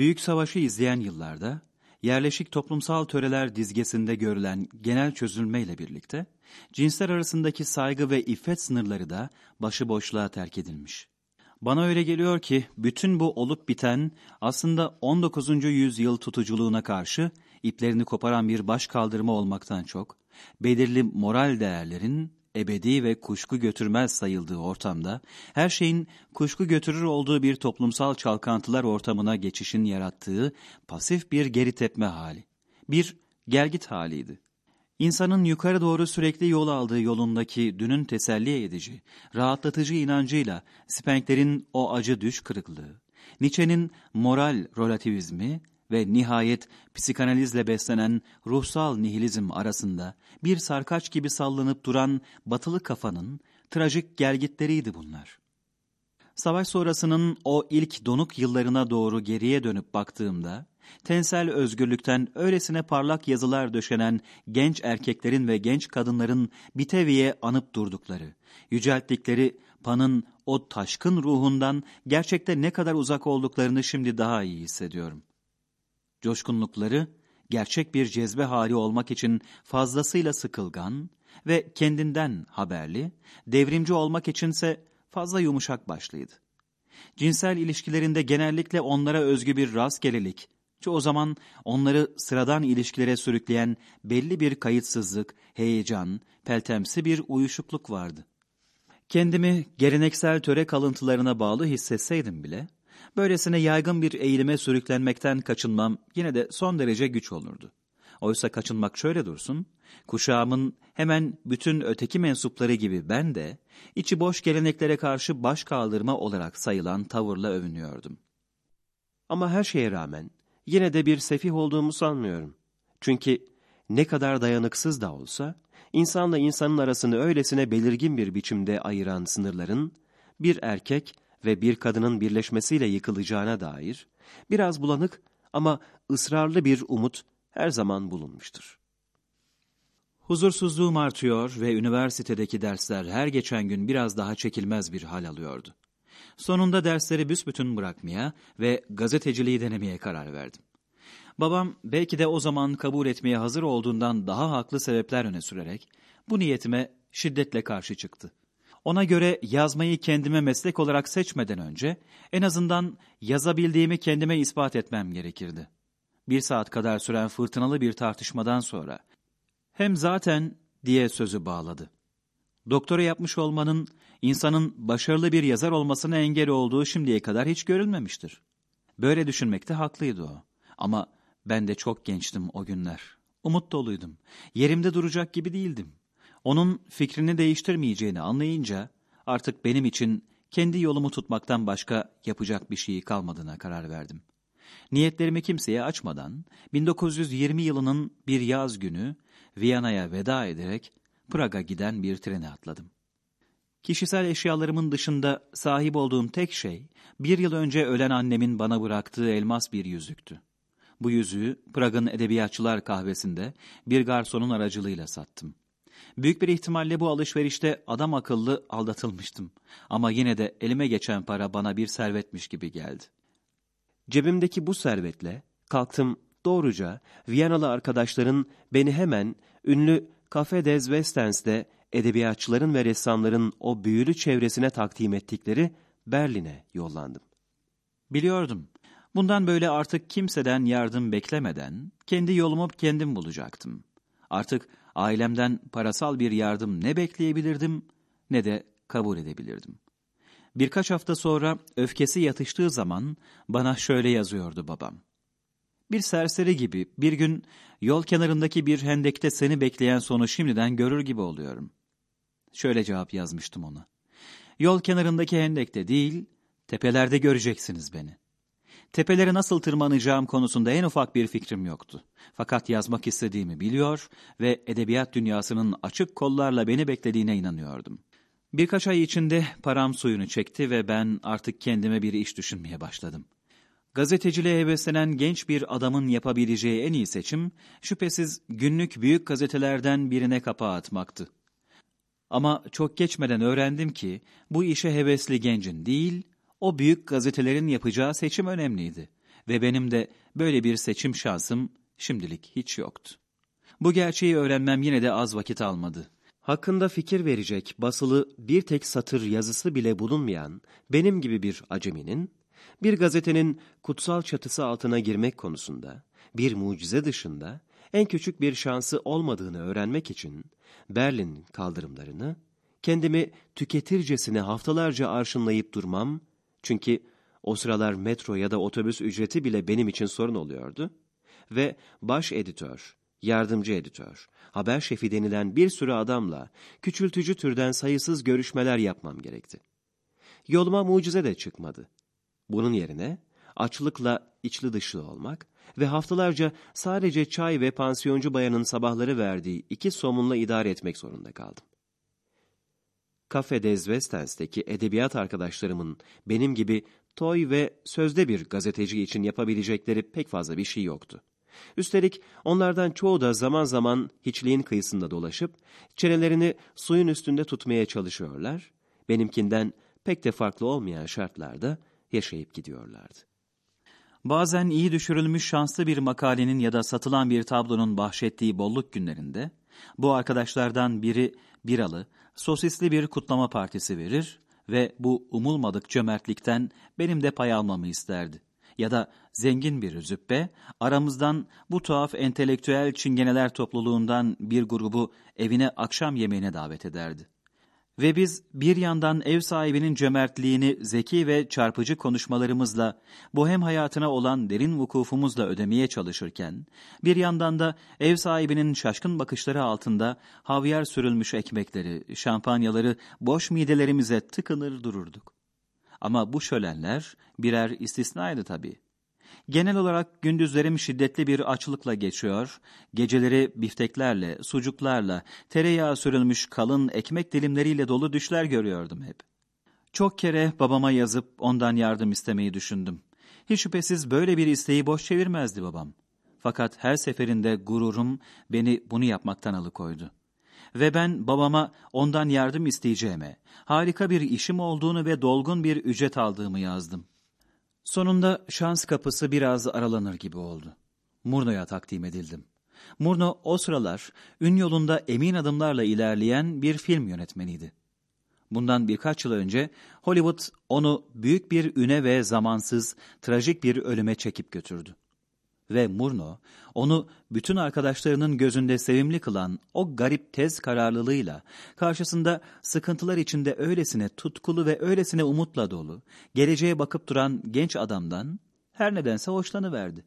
Büyük Savaşı izleyen yıllarda, yerleşik toplumsal töreler dizgesinde görülen genel çözülmeyle birlikte, cinsler arasındaki saygı ve iffet sınırları da başıboşluğa terk edilmiş. Bana öyle geliyor ki bütün bu olup biten aslında 19. yüzyıl tutuculuğuna karşı iplerini koparan bir baş kaldırma olmaktan çok, belirli moral değerlerin ebedi ve kuşku götürmez sayıldığı ortamda, her şeyin kuşku götürür olduğu bir toplumsal çalkantılar ortamına geçişin yarattığı pasif bir geri tepme hali, bir gelgit haliydi. İnsanın yukarı doğru sürekli yol aldığı yolundaki dünün teselli edici, rahatlatıcı inancıyla Spenkler'in o acı düş kırıklığı, Nietzsche'nin moral relativizmi ve nihayet psikanalizle beslenen ruhsal nihilizm arasında bir sarkaç gibi sallanıp duran batılı kafanın trajik gelgitleriydi bunlar. Savaş sonrasının o ilk donuk yıllarına doğru geriye dönüp baktığımda, tensel özgürlükten öylesine parlak yazılar döşenen genç erkeklerin ve genç kadınların biteviye anıp durdukları, yücelttikleri Pan'ın o taşkın ruhundan gerçekte ne kadar uzak olduklarını şimdi daha iyi hissediyorum. Coşkunlukları, gerçek bir cezbe hali olmak için fazlasıyla sıkılgan ve kendinden haberli, devrimci olmak içinse fazla yumuşak başlıydı. Cinsel ilişkilerinde genellikle onlara özgü bir rastgelelik, çoğu zaman onları sıradan ilişkilere sürükleyen belli bir kayıtsızlık, heyecan, peltemsi bir uyuşukluk vardı. Kendimi geleneksel töre kalıntılarına bağlı hissetseydim bile, böylesine yaygın bir eğilime sürüklenmekten kaçınmam yine de son derece güç olurdu. Oysa kaçınmak şöyle dursun, kuşağımın hemen bütün öteki mensupları gibi ben de, içi boş geleneklere karşı baş kaldırma olarak sayılan tavırla övünüyordum. Ama her şeye rağmen yine de bir sefih olduğumu sanmıyorum. Çünkü ne kadar dayanıksız da olsa, insanla insanın arasını öylesine belirgin bir biçimde ayıran sınırların, bir erkek ve bir kadının birleşmesiyle yıkılacağına dair, biraz bulanık ama ısrarlı bir umut her zaman bulunmuştur. Huzursuzluğum artıyor ve üniversitedeki dersler her geçen gün biraz daha çekilmez bir hal alıyordu. Sonunda dersleri büsbütün bırakmaya ve gazeteciliği denemeye karar verdim. Babam belki de o zaman kabul etmeye hazır olduğundan daha haklı sebepler öne sürerek bu niyetime şiddetle karşı çıktı. Ona göre yazmayı kendime meslek olarak seçmeden önce en azından yazabildiğimi kendime ispat etmem gerekirdi. Bir saat kadar süren fırtınalı bir tartışmadan sonra hem zaten diye sözü bağladı. Doktora yapmış olmanın insanın başarılı bir yazar olmasına engel olduğu şimdiye kadar hiç görülmemiştir. Böyle düşünmekte haklıydı o. Ama ben de çok gençtim o günler. Umut doluydum. Yerimde duracak gibi değildim. Onun fikrini değiştirmeyeceğini anlayınca artık benim için kendi yolumu tutmaktan başka yapacak bir şey kalmadığına karar verdim. Niyetlerimi kimseye açmadan 1920 yılının bir yaz günü Viyana'ya veda ederek Praga giden bir trene atladım. Kişisel eşyalarımın dışında sahip olduğum tek şey bir yıl önce ölen annemin bana bıraktığı elmas bir yüzüktü. Bu yüzüğü Prag'ın edebiyatçılar kahvesinde bir garsonun aracılığıyla sattım. Büyük bir ihtimalle bu alışverişte adam akıllı aldatılmıştım. Ama yine de elime geçen para bana bir servetmiş gibi geldi. Cebimdeki bu servetle kalktım doğruca Viyanalı arkadaşların beni hemen ünlü Cafe des Westens'de edebiyatçıların ve ressamların o büyülü çevresine takdim ettikleri Berlin'e yollandım. Biliyordum. Bundan böyle artık kimseden yardım beklemeden kendi yolumu kendim bulacaktım. Artık ailemden parasal bir yardım ne bekleyebilirdim ne de kabul edebilirdim. Birkaç hafta sonra öfkesi yatıştığı zaman bana şöyle yazıyordu babam. Bir serseri gibi bir gün yol kenarındaki bir hendekte seni bekleyen sonu şimdiden görür gibi oluyorum. Şöyle cevap yazmıştım ona. Yol kenarındaki hendekte değil, tepelerde göreceksiniz beni. Tepelere nasıl tırmanacağım konusunda en ufak bir fikrim yoktu. Fakat yazmak istediğimi biliyor ve edebiyat dünyasının açık kollarla beni beklediğine inanıyordum. Birkaç ay içinde param suyunu çekti ve ben artık kendime bir iş düşünmeye başladım. Gazeteciliğe heveslenen genç bir adamın yapabileceği en iyi seçim, şüphesiz günlük büyük gazetelerden birine kapağı atmaktı. Ama çok geçmeden öğrendim ki bu işe hevesli gencin değil, o büyük gazetelerin yapacağı seçim önemliydi. Ve benim de böyle bir seçim şansım şimdilik hiç yoktu. Bu gerçeği öğrenmem yine de az vakit almadı. Hakkında fikir verecek basılı bir tek satır yazısı bile bulunmayan benim gibi bir aceminin, bir gazetenin kutsal çatısı altına girmek konusunda bir mucize dışında en küçük bir şansı olmadığını öğrenmek için Berlin kaldırımlarını kendimi tüketircesine haftalarca arşınlayıp durmam çünkü o sıralar metro ya da otobüs ücreti bile benim için sorun oluyordu ve baş editör, yardımcı editör, haber şefi denilen bir sürü adamla küçültücü türden sayısız görüşmeler yapmam gerekti. Yoluma mucize de çıkmadı. Bunun yerine açlıkla içli dışlı olmak ve haftalarca sadece çay ve pansiyoncu bayanın sabahları verdiği iki somunla idare etmek zorunda kaldım. Cafe des Westens'teki edebiyat arkadaşlarımın benim gibi toy ve sözde bir gazeteci için yapabilecekleri pek fazla bir şey yoktu. Üstelik onlardan çoğu da zaman zaman hiçliğin kıyısında dolaşıp çenelerini suyun üstünde tutmaya çalışıyorlar, benimkinden pek de farklı olmayan şartlarda yaşayıp gidiyorlardı. Bazen iyi düşürülmüş şanslı bir makalenin ya da satılan bir tablonun bahşettiği bolluk günlerinde, bu arkadaşlardan biri biralı, sosisli bir kutlama partisi verir ve bu umulmadık cömertlikten benim de pay almamı isterdi. Ya da zengin bir züppe, aramızdan bu tuhaf entelektüel çingeneler topluluğundan bir grubu evine akşam yemeğine davet ederdi. Ve biz bir yandan ev sahibinin cömertliğini zeki ve çarpıcı konuşmalarımızla, bohem hayatına olan derin vukufumuzla ödemeye çalışırken, bir yandan da ev sahibinin şaşkın bakışları altında havyar sürülmüş ekmekleri, şampanyaları boş midelerimize tıkınır dururduk. Ama bu şölenler birer istisnaydı tabii. Genel olarak gündüzlerim şiddetli bir açlıkla geçiyor, geceleri bifteklerle, sucuklarla, tereyağı sürülmüş kalın ekmek dilimleriyle dolu düşler görüyordum hep. Çok kere babama yazıp ondan yardım istemeyi düşündüm. Hiç şüphesiz böyle bir isteği boş çevirmezdi babam. Fakat her seferinde gururum beni bunu yapmaktan alıkoydu. Ve ben babama ondan yardım isteyeceğime, harika bir işim olduğunu ve dolgun bir ücret aldığımı yazdım. Sonunda şans kapısı biraz aralanır gibi oldu. Murno'ya takdim edildim. Murno o sıralar ün yolunda emin adımlarla ilerleyen bir film yönetmeniydi. Bundan birkaç yıl önce Hollywood onu büyük bir üne ve zamansız, trajik bir ölüme çekip götürdü ve Murno, onu bütün arkadaşlarının gözünde sevimli kılan o garip tez kararlılığıyla, karşısında sıkıntılar içinde öylesine tutkulu ve öylesine umutla dolu, geleceğe bakıp duran genç adamdan her nedense hoşlanıverdi.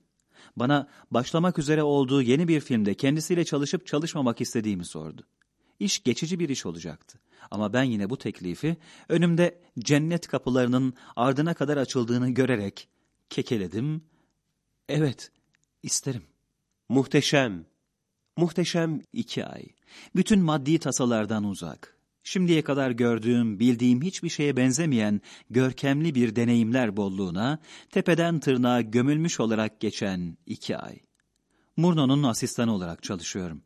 Bana başlamak üzere olduğu yeni bir filmde kendisiyle çalışıp çalışmamak istediğimi sordu. İş geçici bir iş olacaktı. Ama ben yine bu teklifi önümde cennet kapılarının ardına kadar açıldığını görerek kekeledim. Evet, İsterim. Muhteşem. Muhteşem iki ay. Bütün maddi tasalardan uzak. Şimdiye kadar gördüğüm, bildiğim hiçbir şeye benzemeyen görkemli bir deneyimler bolluğuna tepeden tırnağa gömülmüş olarak geçen iki ay. Murno'nun asistanı olarak çalışıyorum.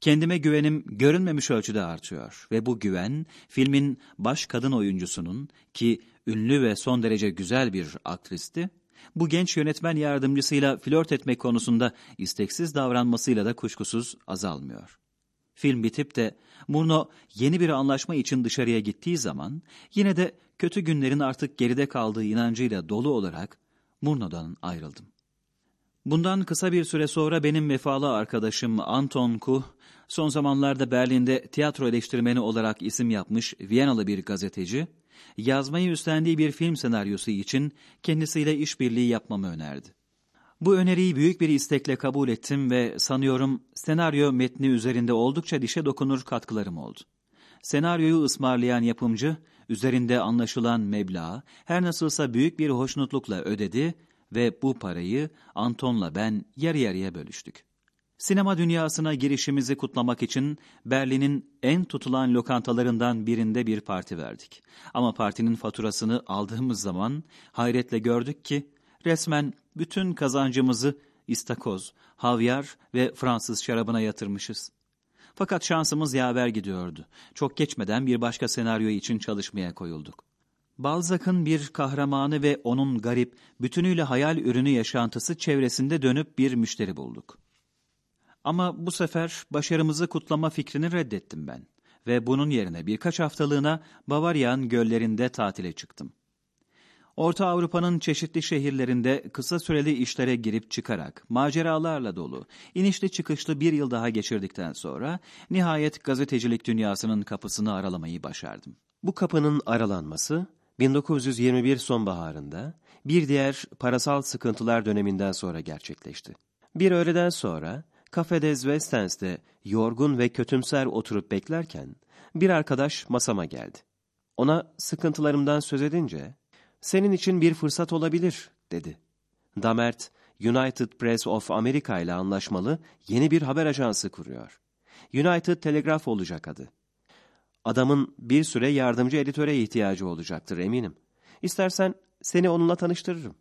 Kendime güvenim görünmemiş ölçüde artıyor ve bu güven filmin baş kadın oyuncusunun ki ünlü ve son derece güzel bir aktristi bu genç yönetmen yardımcısıyla flört etmek konusunda isteksiz davranmasıyla da kuşkusuz azalmıyor. Film bitip de Murno yeni bir anlaşma için dışarıya gittiği zaman yine de kötü günlerin artık geride kaldığı inancıyla dolu olarak Murno'dan ayrıldım. Bundan kısa bir süre sonra benim vefalı arkadaşım Anton Kuh, son zamanlarda Berlin'de tiyatro eleştirmeni olarak isim yapmış Viyanalı bir gazeteci, yazmayı üstlendiği bir film senaryosu için kendisiyle işbirliği yapmamı önerdi. Bu öneriyi büyük bir istekle kabul ettim ve sanıyorum senaryo metni üzerinde oldukça dişe dokunur katkılarım oldu. Senaryoyu ısmarlayan yapımcı, üzerinde anlaşılan meblağı her nasılsa büyük bir hoşnutlukla ödedi ve bu parayı Anton'la ben yarı yarıya bölüştük. Sinema dünyasına girişimizi kutlamak için Berlin'in en tutulan lokantalarından birinde bir parti verdik. Ama partinin faturasını aldığımız zaman hayretle gördük ki resmen bütün kazancımızı istakoz, havyar ve Fransız şarabına yatırmışız. Fakat şansımız yaver gidiyordu. Çok geçmeden bir başka senaryo için çalışmaya koyulduk. Balzac'ın bir kahramanı ve onun garip, bütünüyle hayal ürünü yaşantısı çevresinde dönüp bir müşteri bulduk. Ama bu sefer başarımızı kutlama fikrini reddettim ben ve bunun yerine birkaç haftalığına Bavaryan göllerinde tatile çıktım. Orta Avrupa'nın çeşitli şehirlerinde kısa süreli işlere girip çıkarak, maceralarla dolu, inişli çıkışlı bir yıl daha geçirdikten sonra nihayet gazetecilik dünyasının kapısını aralamayı başardım. Bu kapının aralanması 1921 sonbaharında bir diğer parasal sıkıntılar döneminden sonra gerçekleşti. Bir öğleden sonra kafede Westens'te yorgun ve kötümser oturup beklerken bir arkadaş masama geldi. Ona sıkıntılarımdan söz edince senin için bir fırsat olabilir dedi. Damert, United Press of America ile anlaşmalı yeni bir haber ajansı kuruyor. United Telegraph olacak adı. Adamın bir süre yardımcı editöre ihtiyacı olacaktır eminim. İstersen seni onunla tanıştırırım.